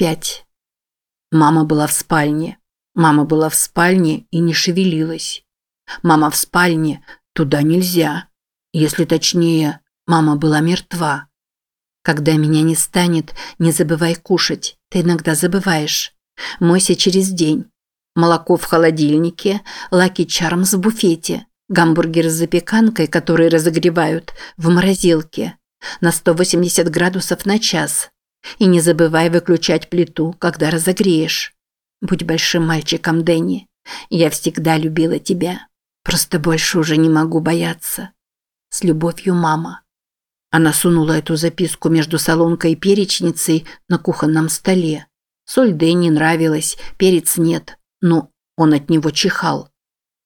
Пять. Мама была в спальне. Мама была в спальне и не шевелилась. Мама в спальне, туда нельзя. Если точнее, мама была мертва. Когда меня не станет, не забывай кушать. Ты иногда забываешь. Мойся через день. Молоко в холодильнике, лаки чармс в буфете, гамбургер с запеканкой, которые разогревают, в морозилке. На 180 градусов на час. И не забывай выключать плиту, когда разогреешь. Будь большим мальчиком, Дэнни. Я всегда любила тебя. Просто больше уже не могу бояться. С любовью, мама. Она сунула эту записку между солонкой и перечницей на кухонном столе. Соль Дэнни нравилась, перец нет, но он от него чихал.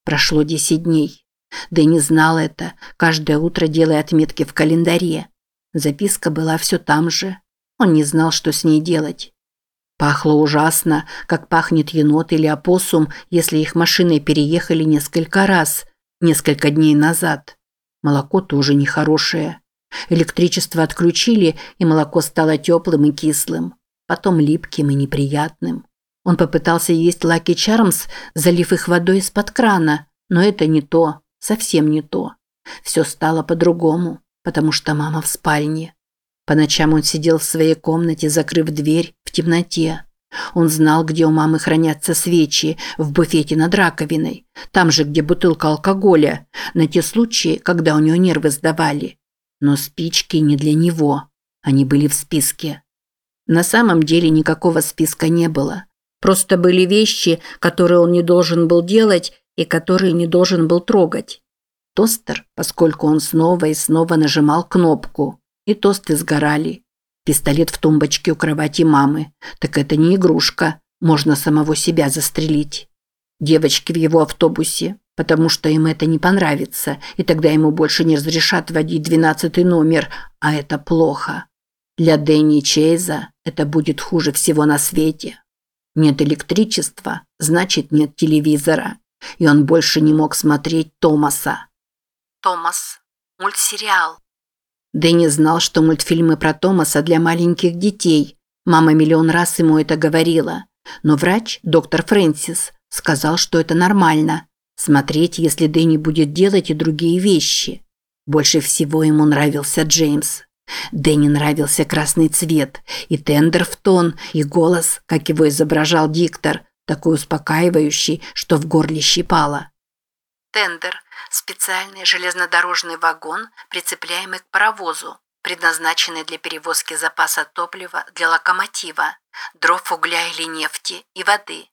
Прошло десять дней. Дэнни знал это, каждое утро делая отметки в календаре. Записка была все там же. Он не знал, что с ней делать. Пахло ужасно, как пахнет енот или опоссум, если их машиной переехали несколько раз, несколько дней назад. Молоко тоже нехорошее. Электричество отключили, и молоко стало теплым и кислым, потом липким и неприятным. Он попытался есть Лаки Чармс, залив их водой из-под крана, но это не то, совсем не то. Все стало по-другому, потому что мама в спальне. По ночам он сидел в своей комнате, закрыв дверь, в темноте. Он знал, где у мамы хранятся свечи, в буфете над раковиной, там же, где бутылка алкоголя, на те случаи, когда у нее нервы сдавали. Но спички не для него. Они были в списке. На самом деле никакого списка не было. Просто были вещи, которые он не должен был делать и которые не должен был трогать. Тостер, поскольку он снова и снова нажимал кнопку, и тосты сгорали. Пистолет в тумбочке у кровати мамы. Так это не игрушка. Можно самого себя застрелить. Девочки в его автобусе, потому что им это не понравится, и тогда ему больше не разрешат водить двенадцатый номер, а это плохо. Для Дэнни Чейза это будет хуже всего на свете. Нет электричества, значит нет телевизора, и он больше не мог смотреть Томаса. Томас. Мультсериал. Дэнни знал, что мультфильмы про Томаса для маленьких детей. Мама миллион раз ему это говорила. Но врач, доктор Фрэнсис, сказал, что это нормально. Смотреть, если Дэнни будет делать и другие вещи. Больше всего ему нравился Джеймс. Дэнни нравился красный цвет, и тендер в тон, и голос, как его изображал диктор, такой успокаивающий, что в горле щипало. Тендер специальный железнодорожный вагон, прицепляемый к паровозу, предназначенный для перевозки запаса топлива для локомотива, дров угля или нефти и воды.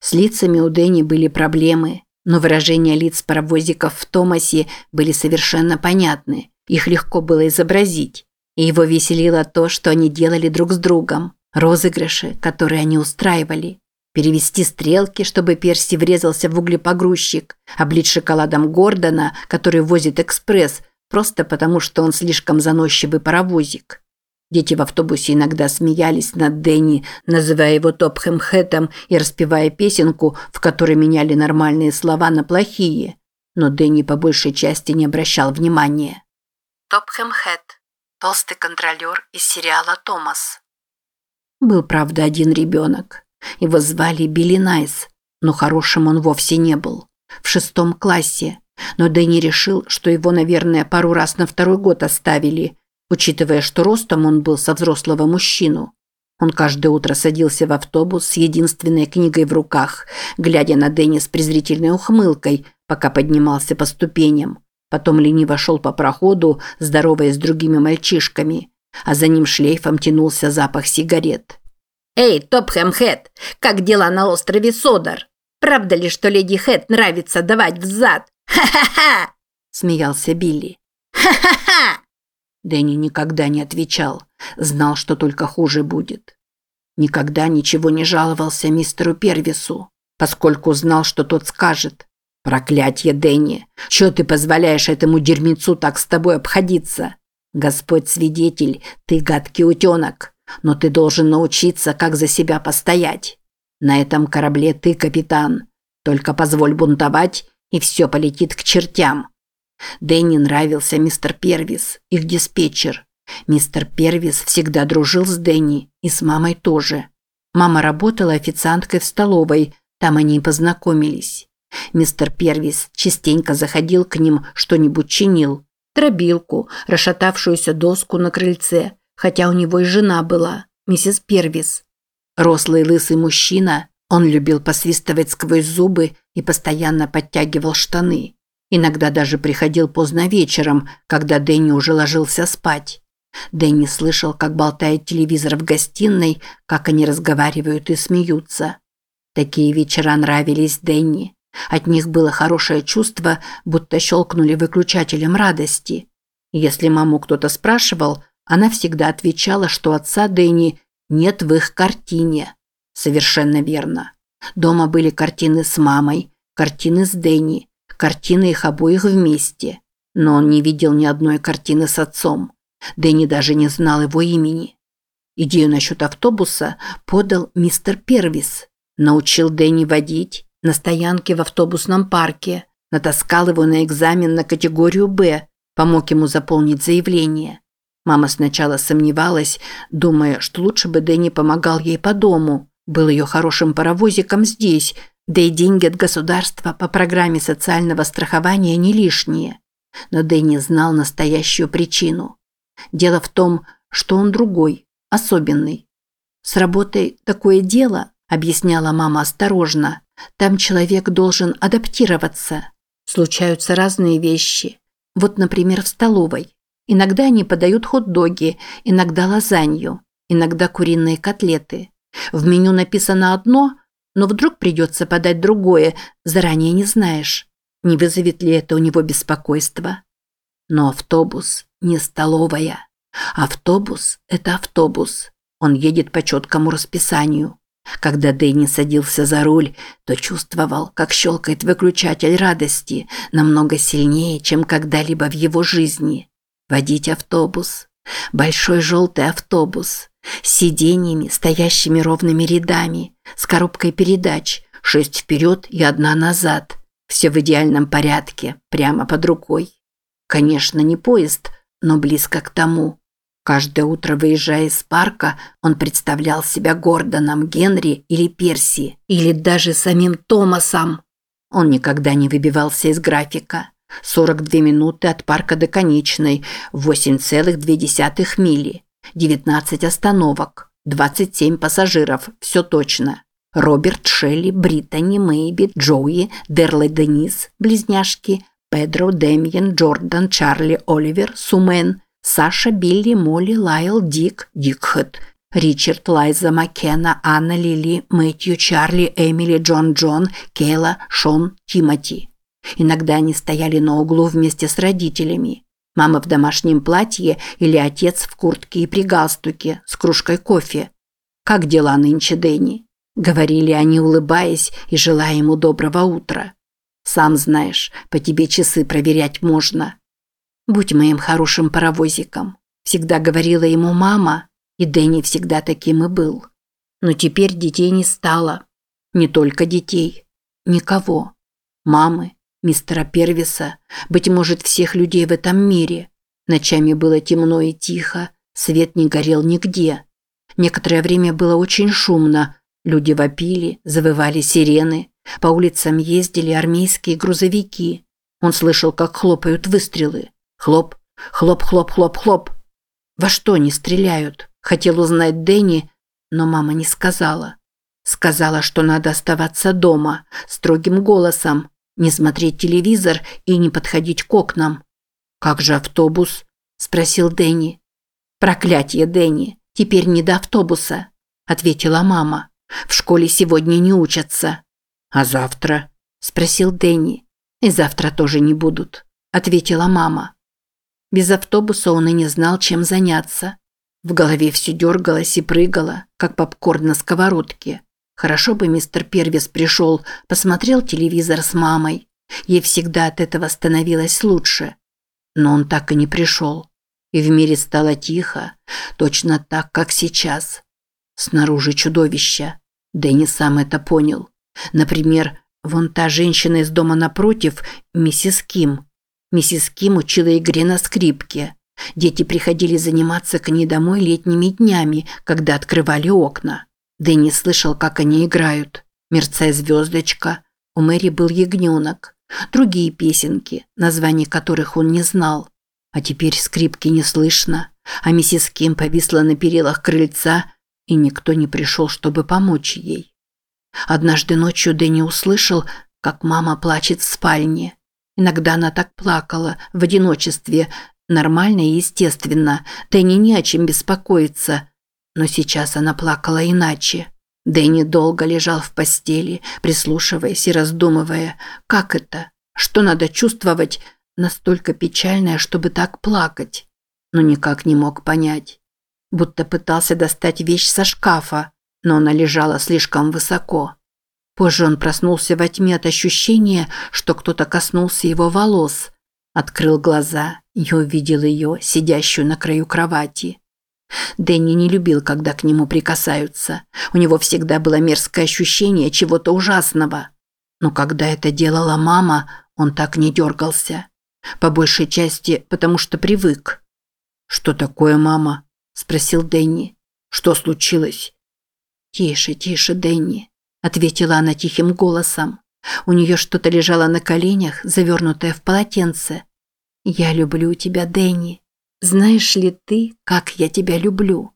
С лицами у Дэнни были проблемы, но выражения лиц паровозиков в Томасе были совершенно понятны. Их легко было изобразить. И его веселило то, что они делали друг с другом. Розыгрыши, которые они устраивали перевести стрелки, чтобы Перси врезался в углепогрузчик, облить шоколадом Гордона, который возит экспресс, просто потому, что он слишком заносчивый паровозик. Дети в автобусе иногда смеялись над Дэнни, называя его Топхэм Хэтом и распевая песенку, в которой меняли нормальные слова на плохие. Но Дэнни по большей части не обращал внимания. Топхэм Хэт. Толстый контролер из сериала «Томас». Был, правда, один ребенок. Его звали Билли Найс, но хорошим он вовсе не был. В шестом классе. Но Дэнни решил, что его, наверное, пару раз на второй год оставили, учитывая, что ростом он был со взрослого мужчину. Он каждое утро садился в автобус с единственной книгой в руках, глядя на Дэнни с презрительной ухмылкой, пока поднимался по ступеням. Потом лениво шел по проходу, здороваясь с другими мальчишками, а за ним шлейфом тянулся запах сигарет. «Эй, Топхэм Хэт, как дела на острове Содар? Правда ли, что леди Хэт нравится давать взад? Ха-ха-ха!» – смеялся Билли. «Ха-ха-ха!» Дэнни никогда не отвечал, знал, что только хуже будет. Никогда ничего не жаловался мистеру Первису, поскольку знал, что тот скажет. «Проклятье, Дэнни! Чего ты позволяешь этому дерьмецу так с тобой обходиться? Господь свидетель, ты гадкий утенок!» Но ты должен научиться, как за себя постоять. На этом корабле ты капитан. Только позволь бунтовать, и все полетит к чертям. Дэнни нравился мистер Первис, их диспетчер. Мистер Первис всегда дружил с Дэнни и с мамой тоже. Мама работала официанткой в столовой, там они и познакомились. Мистер Первис частенько заходил к ним, что-нибудь чинил. Дробилку, расшатавшуюся доску на крыльце, хотя у него и жена была, миссис Первис. Рослый лысый мужчина, он любил посвистывать сквозь зубы и постоянно подтягивал штаны. Иногда даже приходил поздно вечером, когда Дэнни уже ложился спать. Дэнни слышал, как болтает телевизор в гостиной, как они разговаривают и смеются. Такие вечера нравились Дэнни. От них было хорошее чувство, будто щелкнули выключателем радости. Если маму кто-то спрашивал, она всегда отвечала, что отца Дэнни нет в их картине. Совершенно верно. Дома были картины с мамой, картины с Дэнни, картины их обоих вместе. Но он не видел ни одной картины с отцом. Дэнни даже не знал его имени. Идею насчет автобуса подал мистер Первис. Научил Дэнни водить на стоянке в автобусном парке. Натаскал его на экзамен на категорию «Б», помог ему заполнить заявление. Мама сначала сомневалась, думая, что лучше бы Дэнни помогал ей по дому, был ее хорошим паровозиком здесь, да и деньги от государства по программе социального страхования не лишние. Но Дэнни знал настоящую причину. Дело в том, что он другой, особенный. С работой такое дело, объясняла мама осторожно. Там человек должен адаптироваться. Случаются разные вещи. Вот, например, в столовой. Иногда они подают хот-доги, иногда лазанью, иногда куриные котлеты. В меню написано одно, но вдруг придется подать другое, заранее не знаешь, не вызовет ли это у него беспокойство. Но автобус не столовая. Автобус – это автобус. Он едет по четкому расписанию. Когда Дэнни садился за руль, то чувствовал, как щелкает выключатель радости намного сильнее, чем когда-либо в его жизни. Водить автобус. Большой желтый автобус. С сиденьями, стоящими ровными рядами. С коробкой передач. Шесть вперед и одна назад. Все в идеальном порядке, прямо под рукой. Конечно, не поезд, но близко к тому. Каждое утро, выезжая из парка, он представлял себя Гордоном, Генри или Перси, или даже самим Томасом. Он никогда не выбивался из графика. 42 минуты от парка до конечной, 8,2 мили, 19 остановок, 27 пассажиров, все точно. Роберт, Шелли, Британи, Мэйби, Джоуи, Дерли Денис, близняшки, Педро, Демьян, Джордан, Чарли, Оливер, Сумен – Саша, Билли, Молли, Лайл, Дик, Дикхэт, Ричард, Лайза, Маккена, Анна, Лили, Мэтью, Чарли, Эмили, Джон, Джон, Кейла, Шон, Тимоти. Иногда они стояли на углу вместе с родителями. Мама в домашнем платье или отец в куртке и при галстуке с кружкой кофе. «Как дела нынче, Дэнни?» – говорили они, улыбаясь и желая ему доброго утра. «Сам знаешь, по тебе часы проверять можно». Будь моим хорошим паровозиком. Всегда говорила ему мама, и Дэнни всегда таким и был. Но теперь детей не стало. Не только детей. Никого. Мамы, мистера Первиса, быть может, всех людей в этом мире. Ночами было темно и тихо, свет не горел нигде. Некоторое время было очень шумно. Люди вопили, завывали сирены. По улицам ездили армейские грузовики. Он слышал, как хлопают выстрелы. Хлоп, хлоп, хлоп, хлоп, хлоп. Во что они стреляют? Хотел узнать Дэнни, но мама не сказала. Сказала, что надо оставаться дома, строгим голосом, не смотреть телевизор и не подходить к окнам. «Как же автобус?» – спросил Дэнни. «Проклятие, Дэнни, теперь не до автобуса», – ответила мама. «В школе сегодня не учатся». «А завтра?» – спросил Дэнни. «И завтра тоже не будут», – ответила мама. Без автобуса он и не знал, чем заняться. В голове все дергалось и прыгало, как попкорн на сковородке. Хорошо бы мистер Первис пришел, посмотрел телевизор с мамой. Ей всегда от этого становилось лучше. Но он так и не пришел. И в мире стало тихо, точно так, как сейчас. Снаружи чудовища. Дэнни сам это понял. Например, вон та женщина из дома напротив, миссис Ким. Миссис Ким учила игре на скрипке. Дети приходили заниматься к ней домой летними днями, когда открывали окна. Дэнни слышал, как они играют. «Мерцая звездочка». У Мэри был ягненок. Другие песенки, названий которых он не знал. А теперь скрипки не слышно, а миссис Ким повисла на перилах крыльца, и никто не пришел, чтобы помочь ей. Однажды ночью Дэнни услышал, как мама плачет в спальне. Иногда она так плакала, в одиночестве, нормально и естественно, Дэнни не о чем беспокоиться. Но сейчас она плакала иначе. Дэнни долго лежал в постели, прислушиваясь и раздумывая, как это, что надо чувствовать, настолько печальное, чтобы так плакать. Но никак не мог понять. Будто пытался достать вещь со шкафа, но она лежала слишком высоко. Позже он проснулся во тьме от ощущения, что кто-то коснулся его волос. Открыл глаза и увидел ее, сидящую на краю кровати. Дэнни не любил, когда к нему прикасаются. У него всегда было мерзкое ощущение чего-то ужасного. Но когда это делала мама, он так не дергался. По большей части, потому что привык. «Что такое, мама?» – спросил Дэнни. «Что случилось?» «Тише, тише, Дэнни», – ответила она тихим голосом. У нее что-то лежало на коленях, завернутое в полотенце. «Я люблю тебя, Дэнни. Знаешь ли ты, как я тебя люблю?»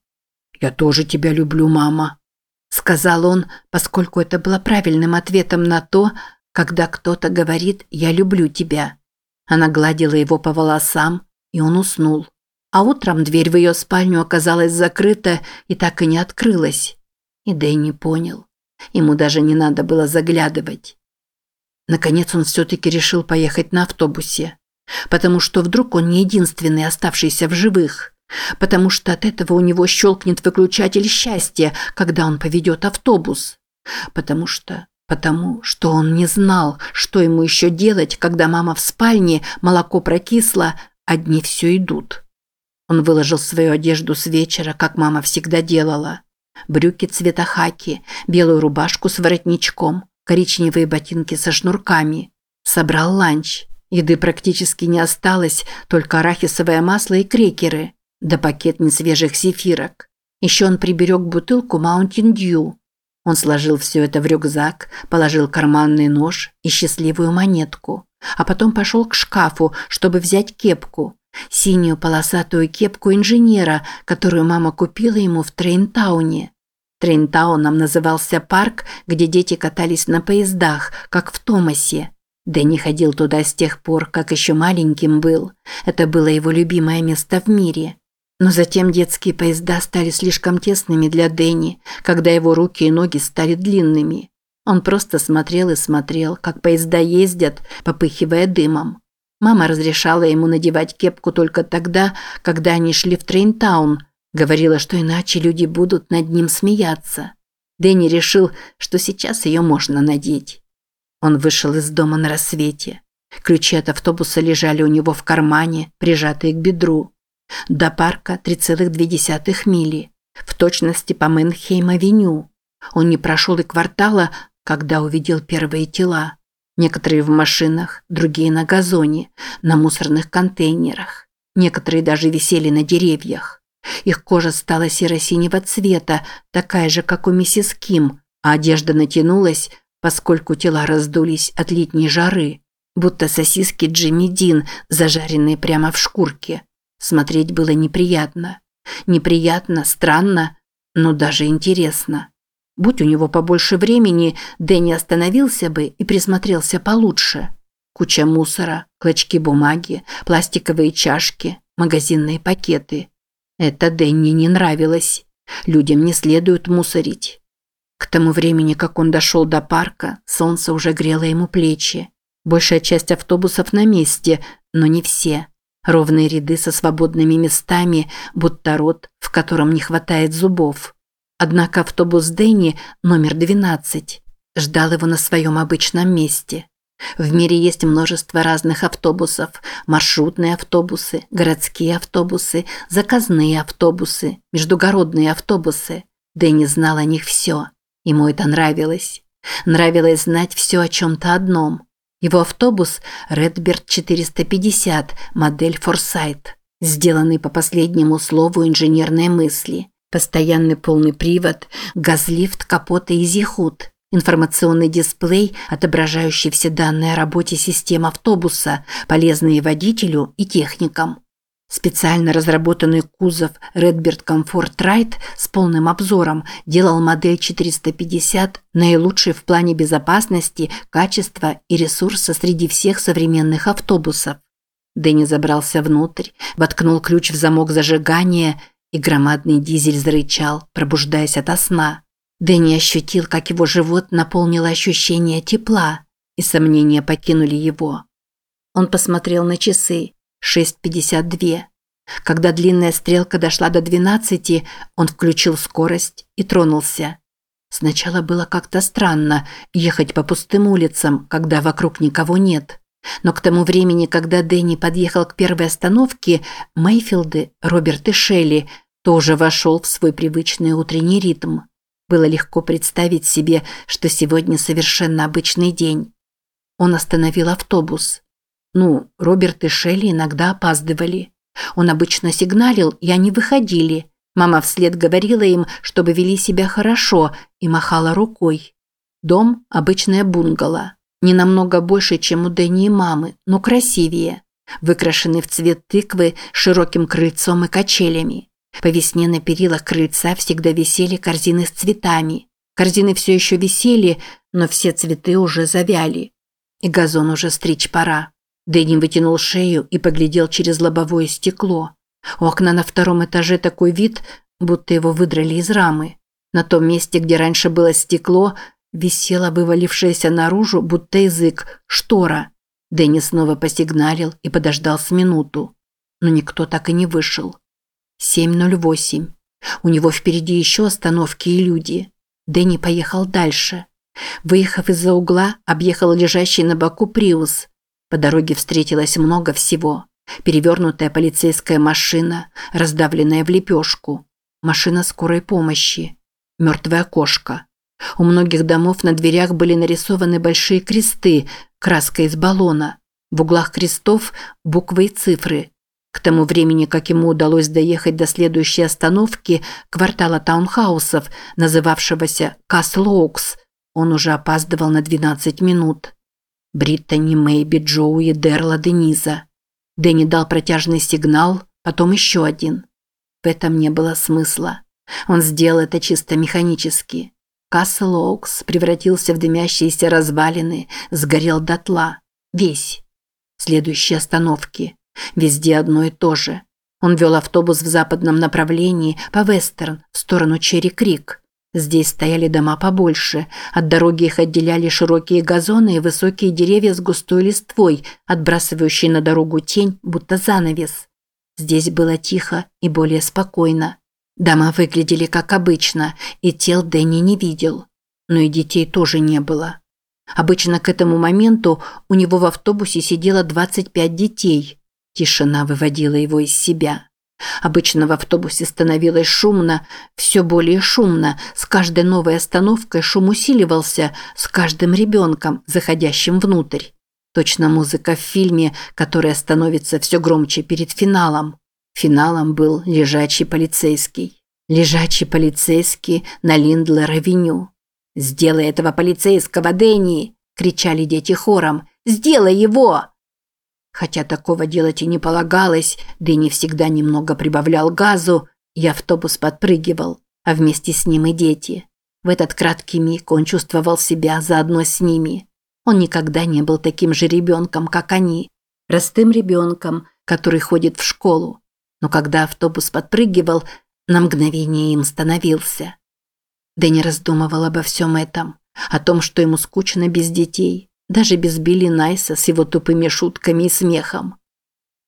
«Я тоже тебя люблю, мама», – сказал он, поскольку это было правильным ответом на то, когда кто-то говорит «я люблю тебя». Она гладила его по волосам, и он уснул. А утром дверь в ее спальню оказалась закрыта и так и не открылась. И Дэнни понял. Ему даже не надо было заглядывать. Наконец он все-таки решил поехать на автобусе. Потому что вдруг он не единственный оставшийся в живых. Потому что от этого у него щелкнет выключатель счастья, когда он поведет автобус. Потому что... Потому что он не знал, что ему еще делать, когда мама в спальне, молоко прокисло, а дни все идут. Он выложил свою одежду с вечера, как мама всегда делала. Брюки цвета хаки, белую рубашку с воротничком, коричневые ботинки со шнурками. Собрал ланч. Еды практически не осталось, только арахисовое масло и крекеры, да пакет несвежих зефирок. Еще он приберег бутылку Mountain Dew, он сложил все это в рюкзак, положил карманный нож и счастливую монетку, а потом пошел к шкафу, чтобы взять кепку. Синюю полосатую кепку инженера, которую мама купила ему в Трейнтауне. Трейнтауном назывался парк, где дети катались на поездах, как в Томасе. Дэнни ходил туда с тех пор, как еще маленьким был. Это было его любимое место в мире. Но затем детские поезда стали слишком тесными для Дэнни, когда его руки и ноги стали длинными. Он просто смотрел и смотрел, как поезда ездят, попыхивая дымом. Мама разрешала ему надевать кепку только тогда, когда они шли в Трейнтаун. Говорила, что иначе люди будут над ним смеяться. Дэнни решил, что сейчас ее можно надеть. Он вышел из дома на рассвете. Ключи от автобуса лежали у него в кармане, прижатые к бедру. До парка 3,2 мили, в точности по Мэнхейм-авеню. Он не прошел и квартала, когда увидел первые тела. Некоторые в машинах, другие на газоне, на мусорных контейнерах. Некоторые даже висели на деревьях. Их кожа стала серо-синего цвета, такая же, как у миссис Ким, а одежда натянулась, поскольку тела раздулись от летней жары, будто сосиски Джимми Дин, зажаренные прямо в шкурке. Смотреть было неприятно. Неприятно, странно, но даже интересно. Будь у него побольше времени, Дэнни остановился бы и присмотрелся получше. Куча мусора, клочки бумаги, пластиковые чашки, магазинные пакеты. Это Дэнни не нравилось. Людям не следует мусорить. Тому времени, как он дошел до парка, солнце уже грело ему плечи. Большая часть автобусов на месте, но не все. Ровные ряды со свободными местами, будто рот, в котором не хватает зубов. Однако автобус Дэнни, номер 12, ждал его на своем обычном месте. В мире есть множество разных автобусов. Маршрутные автобусы, городские автобусы, заказные автобусы, междугородные автобусы. Дэнни знал о них все. Ему это нравилось. Нравилось знать все о чем-то одном. Его автобус Redbird 450, модель Foresight. сделанный по последнему слову инженерной мысли. Постоянный полный привод, газлифт, капота и зихут. Информационный дисплей, отображающий все данные о работе систем автобуса, полезные водителю и техникам. Специально разработанный кузов Redbird Comfort Ride с полным обзором делал модель 450 наилучшей в плане безопасности, качества и ресурса среди всех современных автобусов. Дэнни забрался внутрь, воткнул ключ в замок зажигания, и громадный дизель зарычал, пробуждаясь ото сна. Дэнни ощутил, как его живот наполнило ощущение тепла, и сомнения покинули его. Он посмотрел на часы. 6.52. Когда длинная стрелка дошла до 12, он включил скорость и тронулся. Сначала было как-то странно ехать по пустым улицам, когда вокруг никого нет. Но к тому времени, когда Дэнни подъехал к первой остановке, Мейфилды, Роберт и Шелли тоже вошел в свой привычный утренний ритм. Было легко представить себе, что сегодня совершенно обычный день. Он остановил автобус. Ну, Роберт и Шелли иногда опаздывали. Он обычно сигналил, и они выходили. Мама вслед говорила им, чтобы вели себя хорошо, и махала рукой. Дом – обычная бунгало. Не намного больше, чем у Дэнни и мамы, но красивее. Выкрашенный в цвет тыквы широким крыльцом и качелями. По весне на перилах крыльца всегда висели корзины с цветами. Корзины все еще висели, но все цветы уже завяли. И газон уже стричь пора. Дэнни вытянул шею и поглядел через лобовое стекло. У окна на втором этаже такой вид, будто его выдрали из рамы. На том месте, где раньше было стекло, висела вывалившаяся наружу, будто язык, штора. Дэнни снова посигналил и подождал с минуту. Но никто так и не вышел. 7.08. У него впереди еще остановки и люди. Дэнни поехал дальше. Выехав из-за угла, объехал лежащий на боку Приус. По дороге встретилось много всего. Перевернутая полицейская машина, раздавленная в лепешку. Машина скорой помощи. Мертвая кошка. У многих домов на дверях были нарисованы большие кресты, краской из баллона. В углах крестов буквы и цифры. К тому времени, как ему удалось доехать до следующей остановки, квартала таунхаусов, называвшегося Касл Оукс, он уже опаздывал на 12 минут. Бриттани, Мэйби, Джоуи, Дерла, Дениза. Дэнни дал протяжный сигнал, потом еще один. В этом не было смысла. Он сделал это чисто механически. Касл Оукс превратился в дымящиеся развалины, сгорел дотла. Весь. Следующие остановки. Везде одно и то же. Он вел автобус в западном направлении по Вестерн, в сторону Черри-Крик. Здесь стояли дома побольше. От дороги их отделяли широкие газоны и высокие деревья с густой листвой, отбрасывающие на дорогу тень, будто занавес. Здесь было тихо и более спокойно. Дома выглядели как обычно, и тел Дэнни не видел. Но и детей тоже не было. Обычно к этому моменту у него в автобусе сидело 25 детей. Тишина выводила его из себя. Обычно в автобусе становилось шумно, все более шумно. С каждой новой остановкой шум усиливался, с каждым ребенком, заходящим внутрь. Точно музыка в фильме, которая становится все громче перед финалом. Финалом был лежачий полицейский. Лежачий полицейский на Линдлер-авеню. «Сделай этого полицейского, Дэнни!» – кричали дети хором. «Сделай его!» Хотя такого делать и не полагалось, Дэнни всегда немного прибавлял газу, и автобус подпрыгивал, а вместе с ним и дети. В этот краткий миг он чувствовал себя заодно с ними. Он никогда не был таким же ребенком, как они. Простым ребенком, который ходит в школу. Но когда автобус подпрыгивал, на мгновение им становился. Дэнни раздумывал обо всем этом. О том, что ему скучно без детей, даже без Билли Найса с его тупыми шутками и смехом.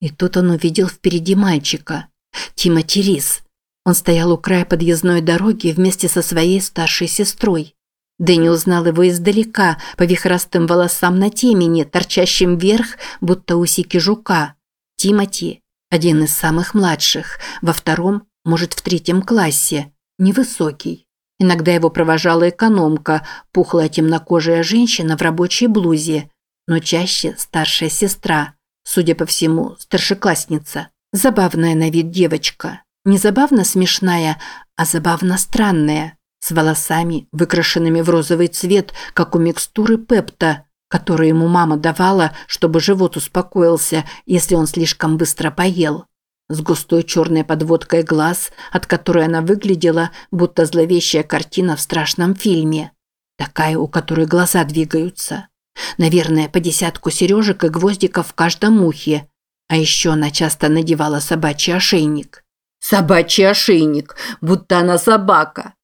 И тут он увидел впереди мальчика, Тимоти Рис. Он стоял у края подъездной дороги вместе со своей старшей сестрой. Дэнни узнал его издалека, по вихрастым волосам на темени, торчащим вверх, будто усики жука. Тимоти – один из самых младших, во втором, может, в третьем классе, невысокий. Иногда его провожала экономка, пухлая темнокожая женщина в рабочей блузе, но чаще старшая сестра, судя по всему, старшеклассница. Забавная на вид девочка. Не забавно смешная, а забавно странная. С волосами, выкрашенными в розовый цвет, как у микстуры Пепта, которую ему мама давала, чтобы живот успокоился, если он слишком быстро поел. С густой черной подводкой глаз, от которой она выглядела, будто зловещая картина в страшном фильме. Такая, у которой глаза двигаются. Наверное, по десятку сережек и гвоздиков в каждом ухе. А еще она часто надевала собачий ошейник. Собачий ошейник, будто она собака.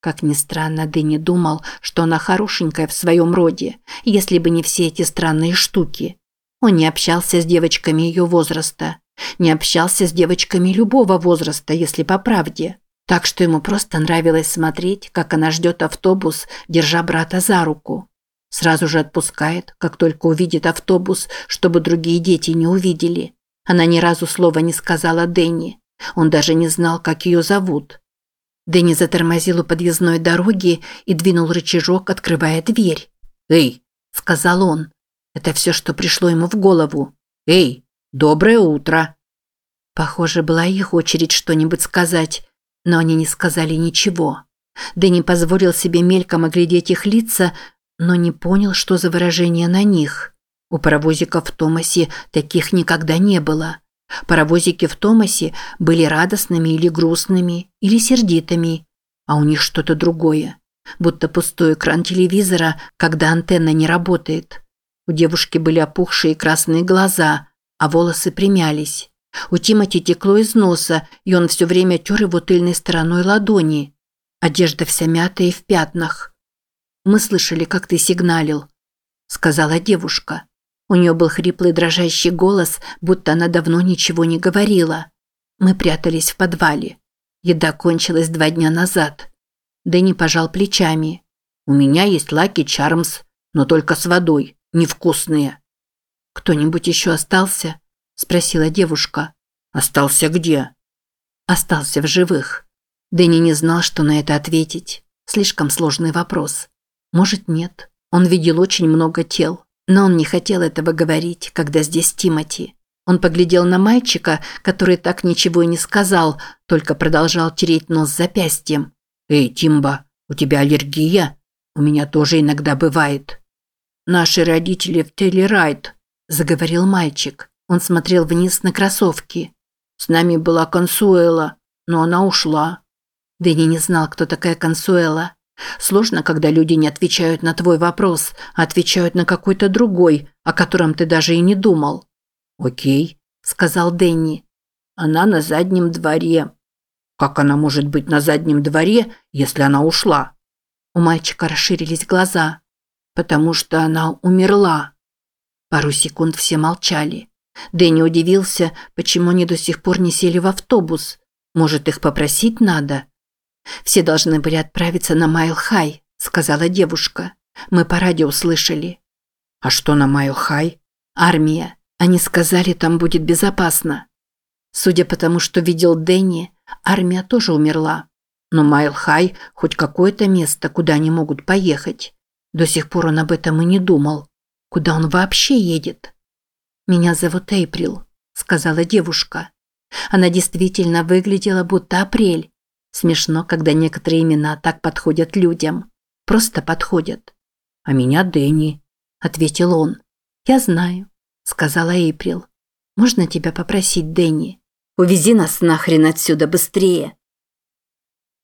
Как ни странно, Дэнни думал, что она хорошенькая в своем роде, если бы не все эти странные штуки. Он не общался с девочками ее возраста. Не общался с девочками любого возраста, если по правде. Так что ему просто нравилось смотреть, как она ждет автобус, держа брата за руку. Сразу же отпускает, как только увидит автобус, чтобы другие дети не увидели. Она ни разу слова не сказала Дэнни. Он даже не знал, как ее зовут. Дэнни затормозил у подъездной дороги и двинул рычажок, открывая дверь. «Эй!» – сказал он. Это все, что пришло ему в голову. «Эй! Доброе утро!» Похоже, была их очередь что-нибудь сказать, но они не сказали ничего. Дэнни позволил себе мельком оглядеть их лица, но не понял, что за выражение на них. У паровозиков в Томасе таких никогда не было. Паровозики в Томасе были радостными или грустными, или сердитыми, а у них что-то другое. Будто пустой экран телевизора, когда антенна не работает. У девушки были опухшие красные глаза, а волосы примялись. У Тимати текло из носа, и он все время тер его тыльной стороной ладони. Одежда вся мятая и в пятнах. «Мы слышали, как ты сигналил», – сказала девушка. У нее был хриплый дрожащий голос, будто она давно ничего не говорила. Мы прятались в подвале. Еда кончилась два дня назад. Дэнни пожал плечами. «У меня есть лаки Чармс, но только с водой, невкусные». «Кто-нибудь еще остался?» – спросила девушка. «Остался где?» «Остался в живых». Дэнни не знал, что на это ответить. Слишком сложный вопрос. Может, нет. Он видел очень много тел. Но он не хотел этого говорить, когда здесь Тимати. Он поглядел на мальчика, который так ничего и не сказал, только продолжал тереть нос запястьем. «Эй, Тимба, у тебя аллергия? У меня тоже иногда бывает». «Наши родители в Телерайт», – заговорил мальчик. Он смотрел вниз на кроссовки. «С нами была Консуэла, но она ушла». Дэнни не знал, кто такая Консуэла. Сложно, когда люди не отвечают на твой вопрос, а отвечают на какой-то другой, о котором ты даже и не думал. «Окей», – сказал Дэнни. «Она на заднем дворе». «Как она может быть на заднем дворе, если она ушла?» У мальчика расширились глаза. «Потому что она умерла». Пару секунд все молчали. Дэнни удивился, почему они до сих пор не сели в автобус. Может, их попросить надо? «Все должны были отправиться на Майл-Хай», – сказала девушка. «Мы по радио слышали». «А что на Майл-Хай?» «Армия. Они сказали, там будет безопасно». Судя по тому, что видел Дэнни, армия тоже умерла. Но Майл-Хай – хоть какое-то место, куда они могут поехать. До сих пор он об этом и не думал. Куда он вообще едет? «Меня зовут Эйприл», – сказала девушка. Она действительно выглядела будто апрель, Смешно, когда некоторые имена так подходят людям. Просто подходят. «А меня Дэнни», – ответил он. «Я знаю», – сказала Эйприл. «Можно тебя попросить, Дэнни? Увези нас нахрен отсюда быстрее».